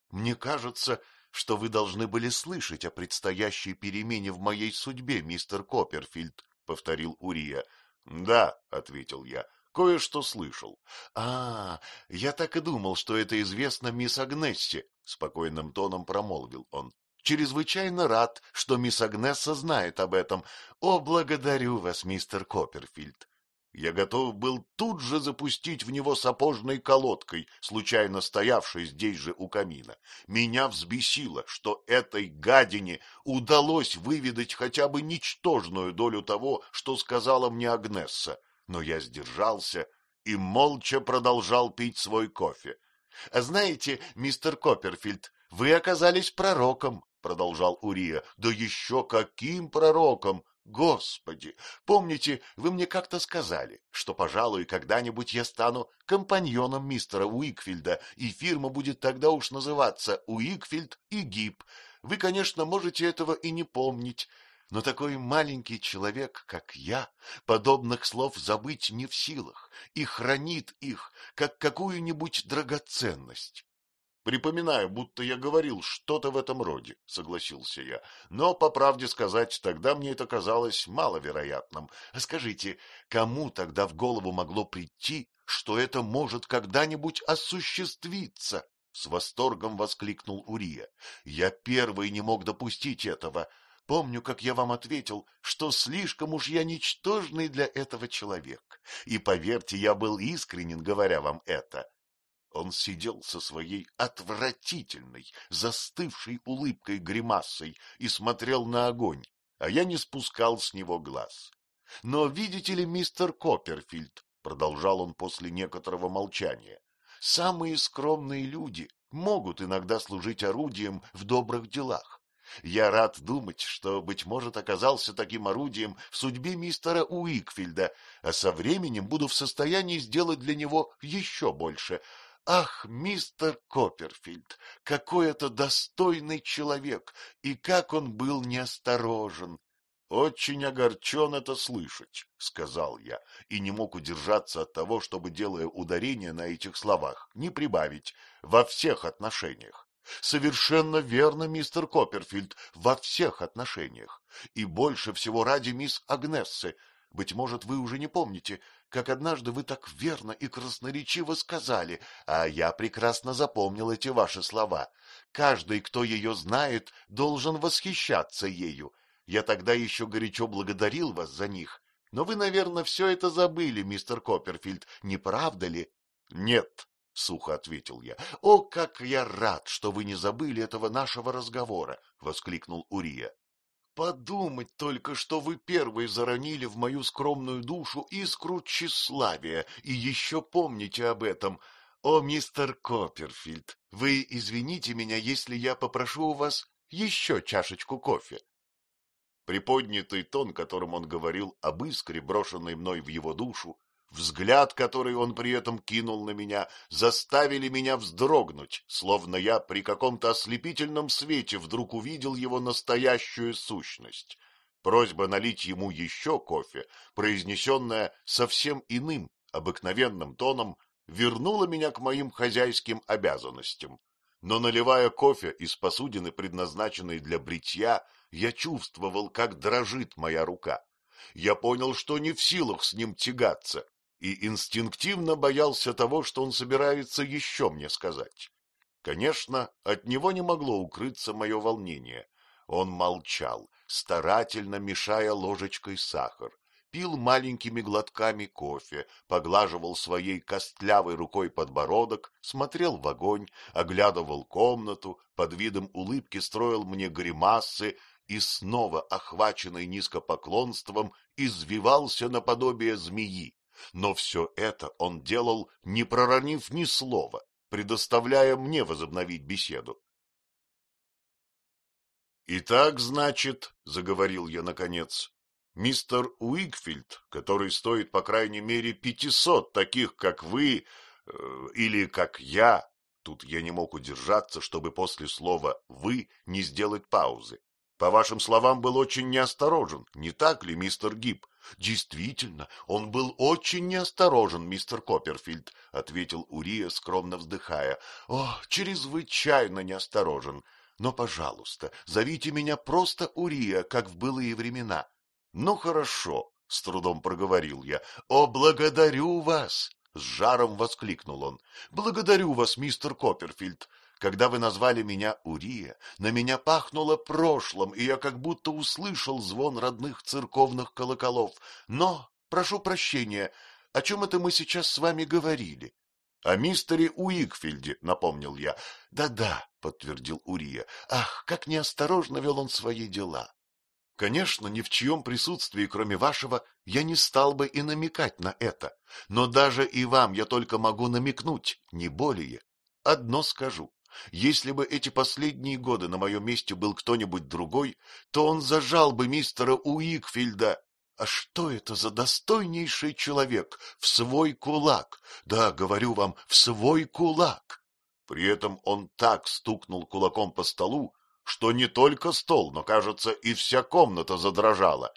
Мне кажется, что вы должны были слышать о предстоящей перемене в моей судьбе, мистер Копперфильд, — повторил Урия. — Да, — ответил я, Кое-что слышал. — А, я так и думал, что это известно мисс Агнессе, — спокойным тоном промолвил он. — Чрезвычайно рад, что мисс Агнесса знает об этом. О, благодарю вас, мистер Копперфильд. Я готов был тут же запустить в него сапожной колодкой, случайно стоявшей здесь же у камина. Меня взбесило, что этой гадине удалось выведать хотя бы ничтожную долю того, что сказала мне Агнесса но я сдержался и молча продолжал пить свой кофе. — Знаете, мистер Копперфильд, вы оказались пророком, — продолжал Урия. — Да еще каким пророком! Господи! Помните, вы мне как-то сказали, что, пожалуй, когда-нибудь я стану компаньоном мистера Уикфилда, и фирма будет тогда уж называться Уикфилд и Гиб. Вы, конечно, можете этого и не помнить, но такой маленький человек, как я, подобных слов забыть не в силах и хранит их, как какую-нибудь драгоценность. Припоминаю, будто я говорил что-то в этом роде, — согласился я. Но, по правде сказать, тогда мне это казалось маловероятным. Скажите, кому тогда в голову могло прийти, что это может когда-нибудь осуществиться? С восторгом воскликнул Урия. Я первый не мог допустить этого. Помню, как я вам ответил, что слишком уж я ничтожный для этого человек. И, поверьте, я был искренен, говоря вам это. Он сидел со своей отвратительной, застывшей улыбкой гримасой и смотрел на огонь, а я не спускал с него глаз. Но видите ли, мистер Копперфильд, — продолжал он после некоторого молчания, — самые скромные люди могут иногда служить орудием в добрых делах. Я рад думать, что, быть может, оказался таким орудием в судьбе мистера Уикфилда, а со временем буду в состоянии сделать для него еще больше. Ах, мистер Копперфильд, какой это достойный человек, и как он был неосторожен! — Очень огорчен это слышать, — сказал я, и не мог удержаться от того, чтобы, делая ударение на этих словах, не прибавить во всех отношениях. Совершенно верно, мистер Копперфильд, во всех отношениях. И больше всего ради мисс Агнессы. Быть может, вы уже не помните, как однажды вы так верно и красноречиво сказали, а я прекрасно запомнил эти ваши слова. Каждый, кто ее знает, должен восхищаться ею. Я тогда еще горячо благодарил вас за них. Но вы, наверное, все это забыли, мистер Копперфильд, не правда ли? — Нет, — сухо ответил я. — О, как я рад, что вы не забыли этого нашего разговора! — воскликнул Урия. — Подумать только, что вы первый заронили в мою скромную душу искру тщеславия, и еще помните об этом. О, мистер Копперфильд, вы извините меня, если я попрошу у вас еще чашечку кофе. Приподнятый тон, которым он говорил об искре, брошенной мной в его душу, Взгляд, который он при этом кинул на меня, заставили меня вздрогнуть, словно я при каком-то ослепительном свете вдруг увидел его настоящую сущность. Просьба налить ему еще кофе, произнесенная совсем иным, обыкновенным тоном, вернула меня к моим хозяйским обязанностям. Но, наливая кофе из посудины, предназначенной для бритья, я чувствовал, как дрожит моя рука. Я понял, что не в силах с ним тягаться, и инстинктивно боялся того, что он собирается еще мне сказать. Конечно, от него не могло укрыться мое волнение. Он молчал, старательно мешая ложечкой сахар, пил маленькими глотками кофе, поглаживал своей костлявой рукой подбородок, смотрел в огонь, оглядывал комнату, под видом улыбки строил мне гримасы и снова, охваченный низкопоклонством, извивался наподобие змеи. Но все это он делал, не проронив ни слова, предоставляя мне возобновить беседу. «Итак, значит, — заговорил я наконец, — мистер Уикфилд, который стоит, по крайней мере, пятисот таких, как вы, э, или как я, тут я не мог удержаться, чтобы после слова «вы» не сделать паузы. По вашим словам, был очень неосторожен, не так ли, мистер Гиб? Действительно, он был очень неосторожен, мистер Копперфильд, — ответил Урия, скромно вздыхая. — О, чрезвычайно неосторожен. Но, пожалуйста, зовите меня просто Урия, как в былые времена. — Ну, хорошо, — с трудом проговорил я. — О, благодарю вас! — с жаром воскликнул он. — Благодарю вас, мистер Копперфильд. Когда вы назвали меня Урия, на меня пахнуло прошлым, и я как будто услышал звон родных церковных колоколов. Но, прошу прощения, о чем это мы сейчас с вами говорили? — О мистере Уикфильде, — напомнил я. «Да — Да-да, — подтвердил Урия. — Ах, как неосторожно вел он свои дела. Конечно, ни в чьем присутствии, кроме вашего, я не стал бы и намекать на это. Но даже и вам я только могу намекнуть, не более. Одно скажу. Если бы эти последние годы на моем месте был кто-нибудь другой, то он зажал бы мистера Уикфильда а что это за достойнейший человек в свой кулак? Да, говорю вам, в свой кулак. При этом он так стукнул кулаком по столу, что не только стол, но, кажется, и вся комната задрожала.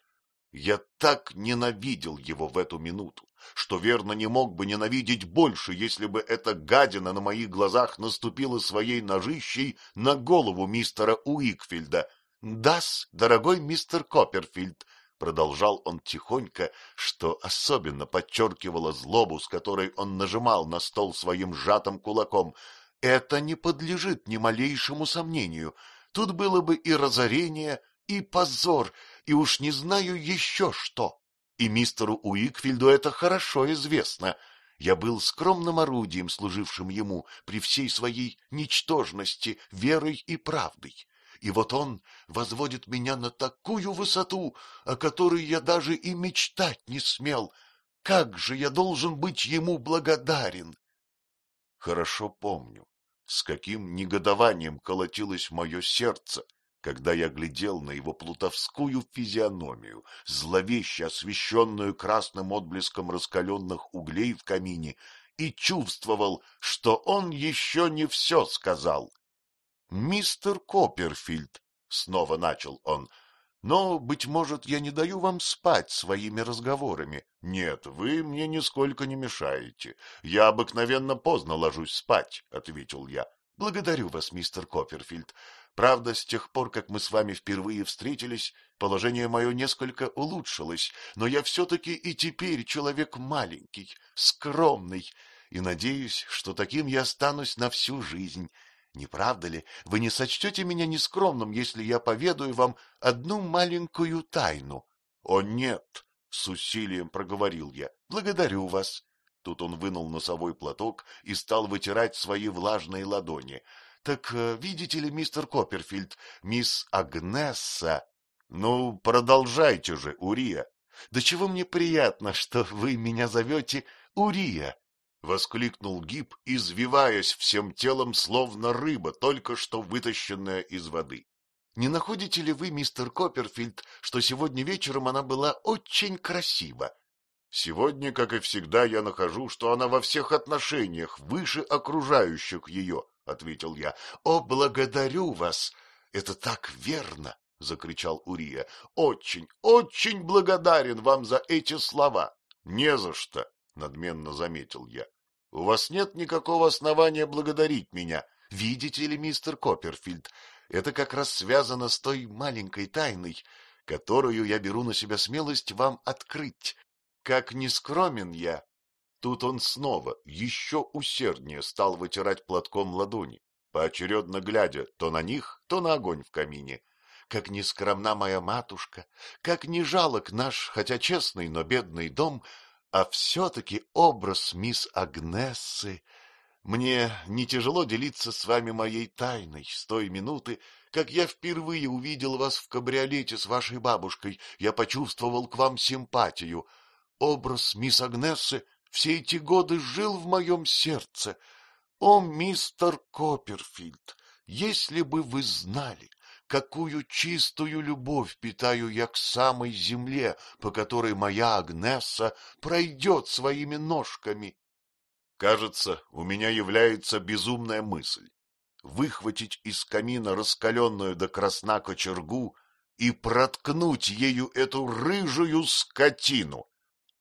Я так ненавидел его в эту минуту, что верно не мог бы ненавидеть больше, если бы эта гадина на моих глазах наступила своей ножищей на голову мистера Уикфильда. «Дас, дорогой мистер Копперфильд», Продолжал он тихонько, что особенно подчеркивало злобу, с которой он нажимал на стол своим сжатым кулаком. Это не подлежит ни малейшему сомнению. Тут было бы и разорение, и позор, и уж не знаю еще что. И мистеру Уикфильду это хорошо известно. Я был скромным орудием, служившим ему при всей своей ничтожности, верой и правдой. И вот он возводит меня на такую высоту, о которой я даже и мечтать не смел. Как же я должен быть ему благодарен? Хорошо помню, с каким негодованием колотилось мое сердце, когда я глядел на его плутовскую физиономию, зловеще освещенную красным отблеском раскаленных углей в камине, и чувствовал, что он еще не все сказал. — Мистер Копперфильд, — снова начал он, — но, быть может, я не даю вам спать своими разговорами. — Нет, вы мне нисколько не мешаете. Я обыкновенно поздно ложусь спать, — ответил я. — Благодарю вас, мистер Копперфильд. Правда, с тех пор, как мы с вами впервые встретились, положение мое несколько улучшилось, но я все-таки и теперь человек маленький, скромный, и надеюсь, что таким я останусь на всю жизнь. Не правда ли, вы не сочтете меня нескромным, если я поведаю вам одну маленькую тайну? — О, нет! — с усилием проговорил я. — Благодарю вас. Тут он вынул носовой платок и стал вытирать свои влажные ладони. — Так, э, видите ли, мистер Копперфильд, мисс Агнесса... — Ну, продолжайте же, Урия. Да чего мне приятно, что вы меня зовете Урия. — воскликнул Гиб, извиваясь всем телом, словно рыба, только что вытащенная из воды. — Не находите ли вы, мистер Копперфильд, что сегодня вечером она была очень красива? — Сегодня, как и всегда, я нахожу, что она во всех отношениях выше окружающих ее, — ответил я. — О, благодарю вас! Это так верно! — закричал Урия. — Очень, очень благодарен вам за эти слова. — Не за что, — надменно заметил я. — У вас нет никакого основания благодарить меня. Видите ли, мистер Копперфильд, это как раз связано с той маленькой тайной, которую я беру на себя смелость вам открыть. Как не скромен я. Тут он снова, еще усерднее стал вытирать платком ладони, поочередно глядя то на них, то на огонь в камине. как не скромна моя матушка, как не жалок наш, хотя честный, но бедный дом, а все-таки образ мисс Агнессы мне не тяжело делиться с вами моей тайной с той минуты, как я впервые увидел вас в кабриолете с вашей бабушкой. Я почувствовал к вам симпатию. Образ мисс Агнессы все эти годы жил в моем сердце. О, мистер Копперфильд, если бы вы знали, какую чистую любовь питаю я к самой земле, по которой моя Агнесса пройдет своими ножками. Кажется, у меня является безумная мысль выхватить из камина раскаленную до красна кочергу и проткнуть ею эту рыжую скотину.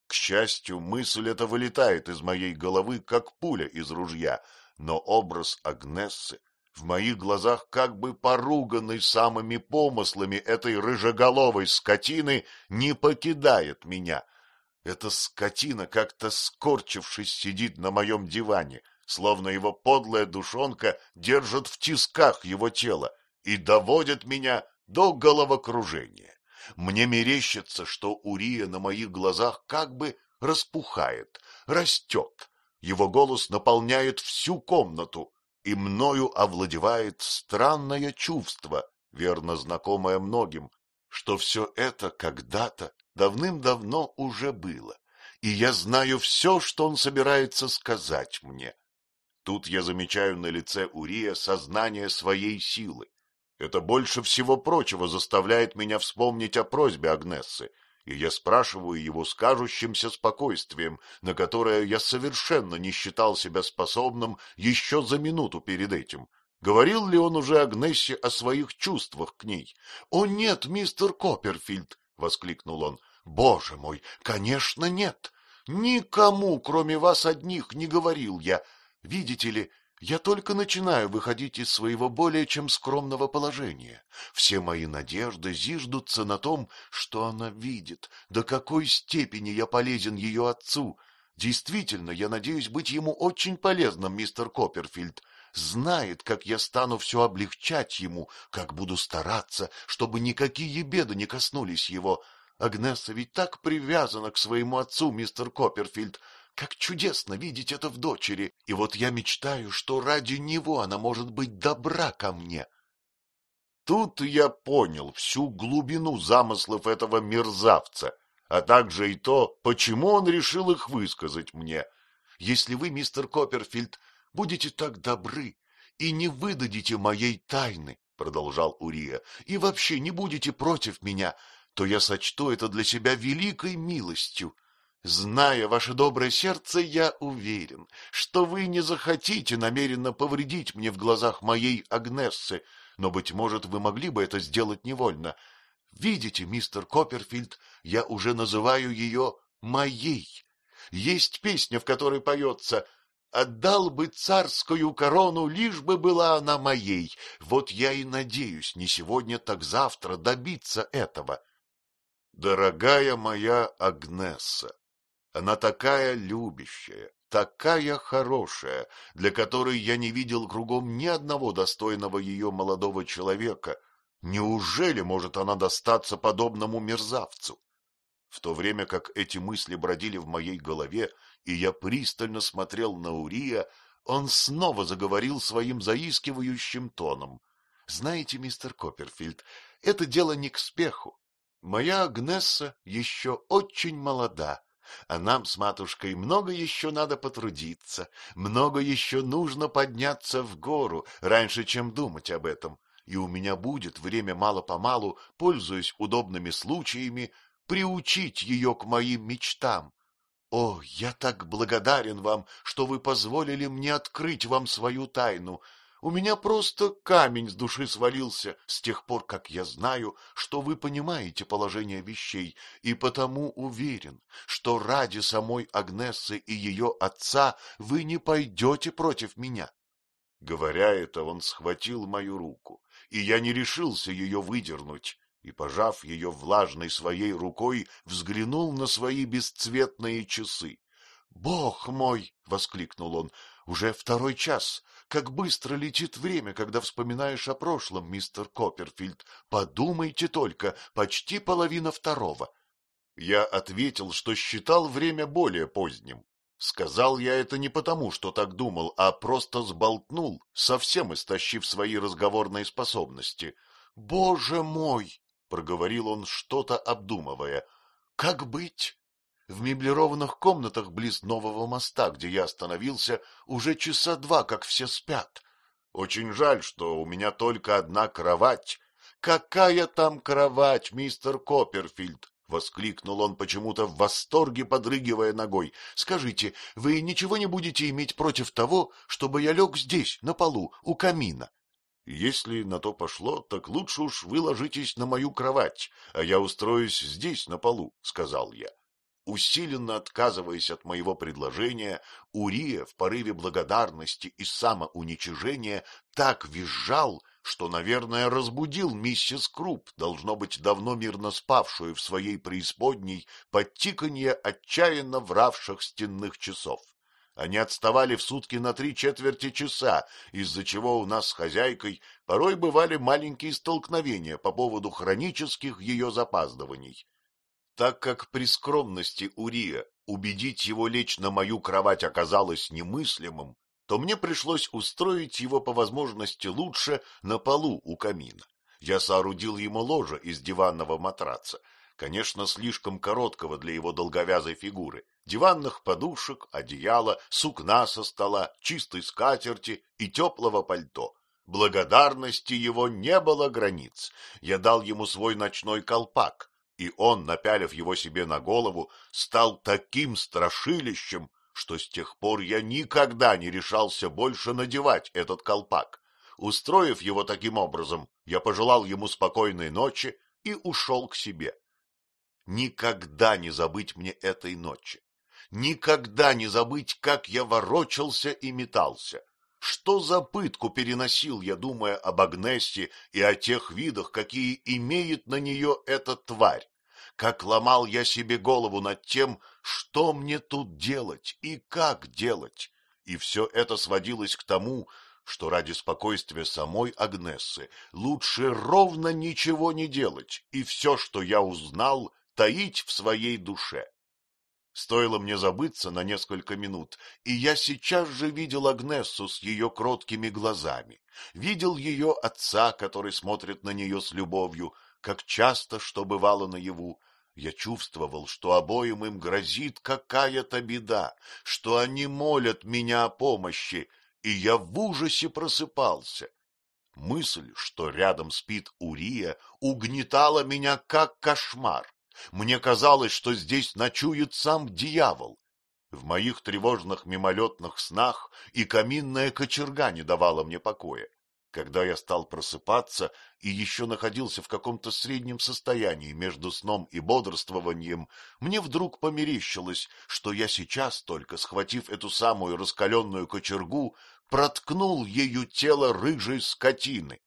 К счастью, мысль эта вылетает из моей головы, как пуля из ружья, но образ Агнессы в моих глазах как бы поруганный самыми помыслами этой рыжеголовой скотины не покидает меня — эта скотина, как-то скорчившись, сидит на моем диване, словно его подлая душонка держит в тисках его тело и доводит меня до головокружения. Мне мерещится, что Урия на моих глазах как бы распухает, растет. Его голос наполняет всю комнату, и мною овладевает странное чувство, верно знакомое многим, что все это когда-то давным-давно уже было, и я знаю все, что он собирается сказать мне. Тут я замечаю на лице Урия сознание своей силы. Это больше всего прочего заставляет меня вспомнить о просьбе Агнессы, и я спрашиваю его с кажущимся спокойствием, на которое я совершенно не считал себя способным еще за минуту перед этим. Говорил ли он уже Агнессе о своих чувствах к ней? — О нет, мистер Копперфильд! — воскликнул он. — Боже мой, конечно, нет. Никому, кроме вас одних, не говорил я. Видите ли, я только начинаю выходить из своего более чем скромного положения. Все мои надежды зиждутся на том, что она видит, до какой степени я полезен ее отцу. Действительно, я надеюсь быть ему очень полезным, мистер Копперфильд знает, как я стану все облегчать ему, как буду стараться, чтобы никакие беды не коснулись его. Агнесса ведь так привязана к своему отцу, мистер Копперфильд. Как чудесно видеть это в дочери. И вот я мечтаю, что ради него она может быть добра ко мне. Тут я понял всю глубину замыслов этого мерзавца, а также и то, почему он решил их высказать мне. Если вы, мистер Копперфильд, будете так добры и не выдадите моей тайны, — продолжал Урия, — и вообще не будете против меня, то я сочту это для себя великой милостью. Зная ваше доброе сердце, я уверен, что вы не захотите намеренно повредить мне в глазах моей Агнессы, но, быть может, вы могли бы это сделать невольно. Видите, мистер Копперфильд, я уже называю ее моей. Есть песня, в которой поется Отдал бы царскую корону, лишь бы была она моей. Вот я и надеюсь не сегодня, так завтра добиться этого. Дорогая моя Агнесса, она такая любящая, такая хорошая, для которой я не видел кругом ни одного достойного ее молодого человека. Неужели может она достаться подобному мерзавцу? В то время как эти мысли бродили в моей голове, и я пристально смотрел на Урия, он снова заговорил своим заискивающим тоном. — Знаете, мистер Копперфильд, это дело не к спеху. Моя Агнесса еще очень молода, а нам с матушкой много еще надо потрудиться, много еще нужно подняться в гору, раньше, чем думать об этом, и у меня будет время мало-помалу, пользуясь удобными случаями, приучить ее к моим мечтам. О, я так благодарен вам, что вы позволили мне открыть вам свою тайну. У меня просто камень с души свалился с тех пор, как я знаю, что вы понимаете положение вещей, и потому уверен, что ради самой Агнессы и ее отца вы не пойдете против меня. Говоря это, он схватил мою руку, и я не решился ее выдернуть и, пожав ее влажной своей рукой, взглянул на свои бесцветные часы. Бог мой! — воскликнул он. — Уже второй час. Как быстро летит время, когда вспоминаешь о прошлом, мистер Копперфильд. Подумайте только, почти половина второго. Я ответил, что считал время более поздним. Сказал я это не потому, что так думал, а просто сболтнул, совсем истощив свои разговорные способности. — Боже мой! — проговорил он, что-то обдумывая. — Как быть? В меблированных комнатах близ нового моста, где я остановился, уже часа два, как все спят. Очень жаль, что у меня только одна кровать. Какая там кровать, мистер Копперфильд? — воскликнул он почему-то в восторге, подрыгивая ногой. — Скажите, вы ничего не будете иметь против того, чтобы я лег здесь, на полу, у камина? — Если на то пошло, так лучше уж вы ложитесь на мою кровать, а я устроюсь здесь, на полу, — сказал я. Усиленно отказываясь от моего предложения, Урия в порыве благодарности и самоуничижения так визжал, что, наверное, разбудил миссис Круп, должно быть, давно мирно спавшую в своей преисподней, под тиканье отчаянно вравших стенных часов. Они отставали в сутки на три четверти часа, из-за чего у нас с хозяйкой порой бывали маленькие столкновения по поводу хронических ее запаздываний. Так как при скромности Урия убедить его лечь на мою кровать оказалось немыслимым, то мне пришлось устроить его по возможности лучше на полу у камина. Я соорудил ему ложе из диванного матраца, конечно, слишком короткого для его долговязой фигуры, диванных подушек, одеяла, сукна со стола, чистой скатерти и теплого пальто. Благодарности его не было границ. Я дал ему свой ночной колпак, и он, напялив его себе на голову, стал таким страшилищем, что с тех пор я никогда не решался больше надевать этот колпак. Устроив его таким образом, я пожелал ему спокойной ночи и ушел к себе. Никогда не забыть мне этой ночи. Никогда не забыть, как я ворочался и метался. Что за пытку переносил я, думая об Агнессе и о тех видах, какие имеет на нее эта тварь? Как ломал я себе голову над тем, что мне тут делать и как делать? И все это сводилось к тому, что ради спокойствия самой Агнессы лучше ровно ничего не делать и все, что я узнал, таить в своей душе. Стоило мне забыться на несколько минут, и я сейчас же видел Агнессу с ее кроткими глазами, видел ее отца, который смотрит на нее с любовью, как часто, что бывало наяву, я чувствовал, что обоим им грозит какая-то беда, что они молят меня о помощи, и я в ужасе просыпался. Мысль, что рядом спит Урия, угнетала меня как кошмар. Мне казалось, что здесь ночует сам дьявол. В моих тревожных мимолетных снах и каминная кочерга не давала мне покоя. Когда я стал просыпаться и еще находился в каком-то среднем состоянии между сном и бодрствованием, мне вдруг померещилось, что я сейчас, только схватив эту самую раскаленную кочергу, проткнул ею тело рыжей скотины.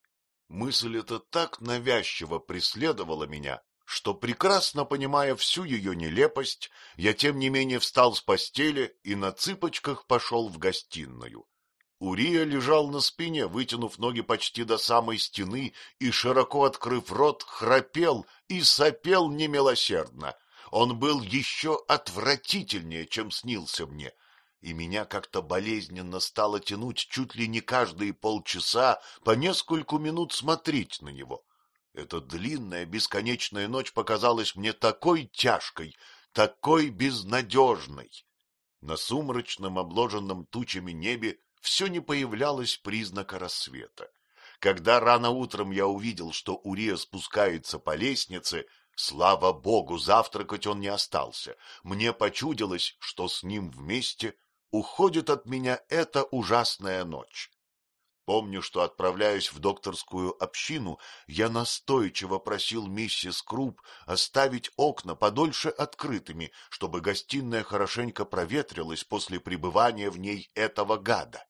Мысль эта так навязчиво преследовала меня, что, прекрасно понимая всю ее нелепость, я тем не менее встал с постели и на цыпочках пошел в гостиную. Урия лежал на спине, вытянув ноги почти до самой стены и, широко открыв рот, храпел и сопел немилосердно. Он был еще отвратительнее, чем снился мне, и меня как-то болезненно стало тянуть чуть ли не каждые полчаса по нескольку минут смотреть на него. Эта длинная бесконечная ночь показалась мне такой тяжкой, такой безнадежной. На сумрачном, обложенном тучами небе все не появлялось признака рассвета. Когда рано утром я увидел, что Урия спускается по лестнице, слава богу, завтракать он не остался. Мне почудилось, что с ним вместе уходит от меня эта ужасная ночь. Помню, что, отправляясь в докторскую общину, я настойчиво просил миссис Круп оставить окна подольше открытыми, чтобы гостиная хорошенько проветрилась после пребывания в ней этого гада.